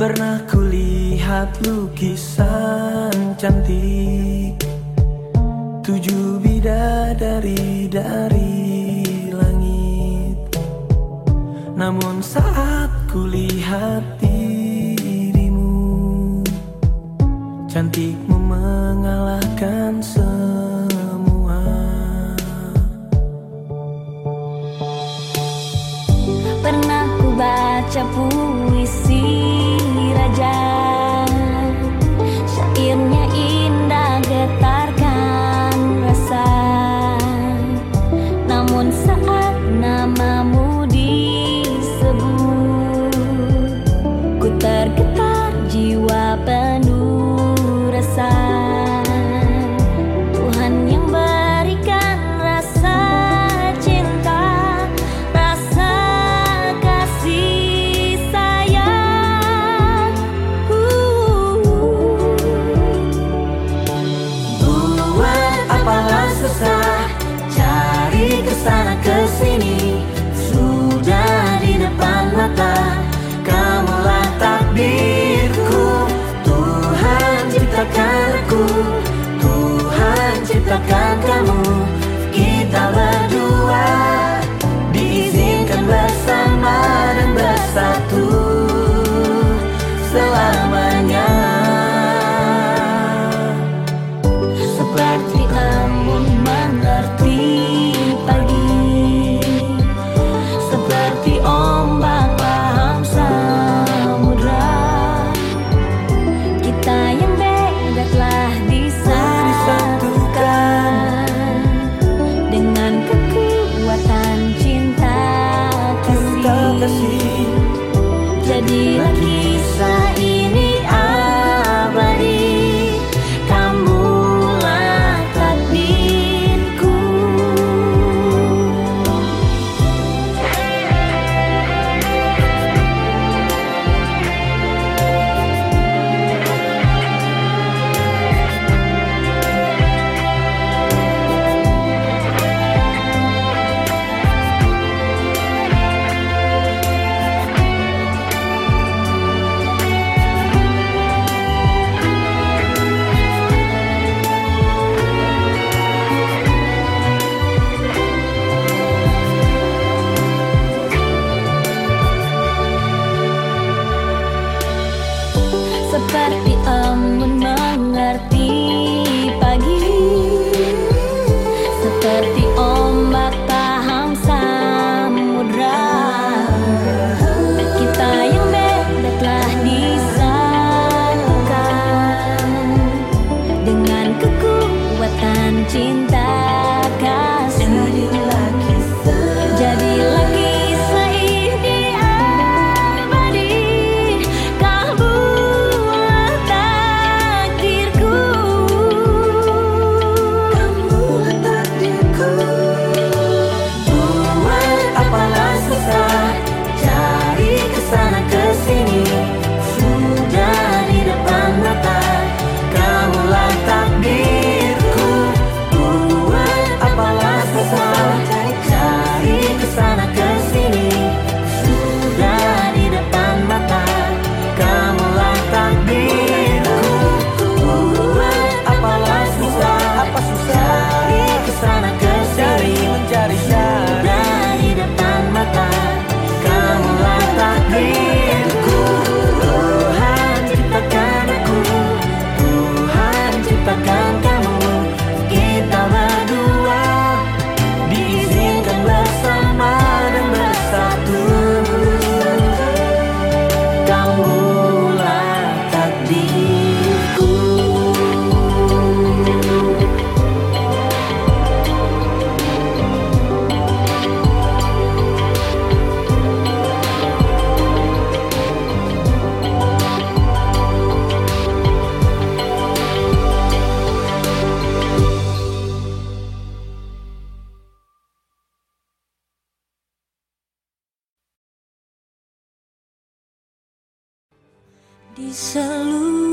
Pernah kulihat lukisan cantik. Tujuh bidadari dari langit. Namun saat kulihat dirimu Cantikmu mengalahkan semua Sana kesana kesini A better di seluruh